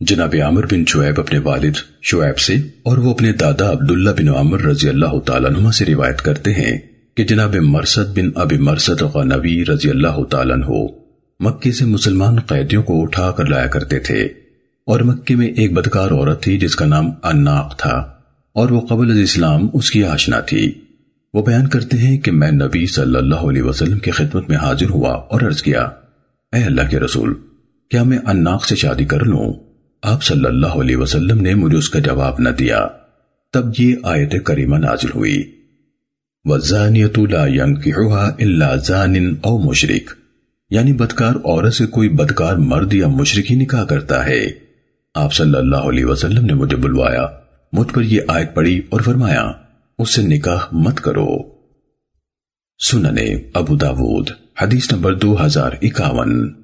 جناب عامر بن شعیب اپنے والد شعیب سے اور وہ اپنے دادا عبداللہ بن عامر رضی اللہ تعالیٰ عنہ سے روایت کرتے ہیں کہ جناب مرسد بن ابی مرسد غنوی رضی اللہ تعالیٰ عنہ مکے سے مسلمان قیدیوں کو اٹھا کر لایا کرتے تھے اور مکے میں ایک بدکار عورت تھی جس کا نام اناق تھا اور وہ قبل اسلام اس کی آشنا تھی۔ وہ بیان کرتے ہیں کہ میں نبی صلی اللہ علیہ وسلم کی خدمت میں حاضر ہوا اور عرض کیا، اے اللہ کے رسول، کیا میں اناخ سے شادی کر لوں؟ آپ صلی اللہ علیہ وسلم نے مجھے اس کا جواب نہ دیا۔ تب یہ آیت کریمہ نازل ہوئی۔ وَالزَّانِيَةُ لَا يَنْكِحُهَا إِلَّا زَانٍ أَوْ مُشْرِكٍ۔ یعنی بدکار عورت سے کوئی بدکار مرد یا مشرقی نکاح کرتا ہے۔ آپ صلی اللہ علیہ وسلم نے مجھے بلوایا۔ مجھ پر یہ آیت پڑی اور فرمایا، اس سے نکاح مت کرو۔ سننے ابو داود، حدیث نمبر دو ہزار اکاون۔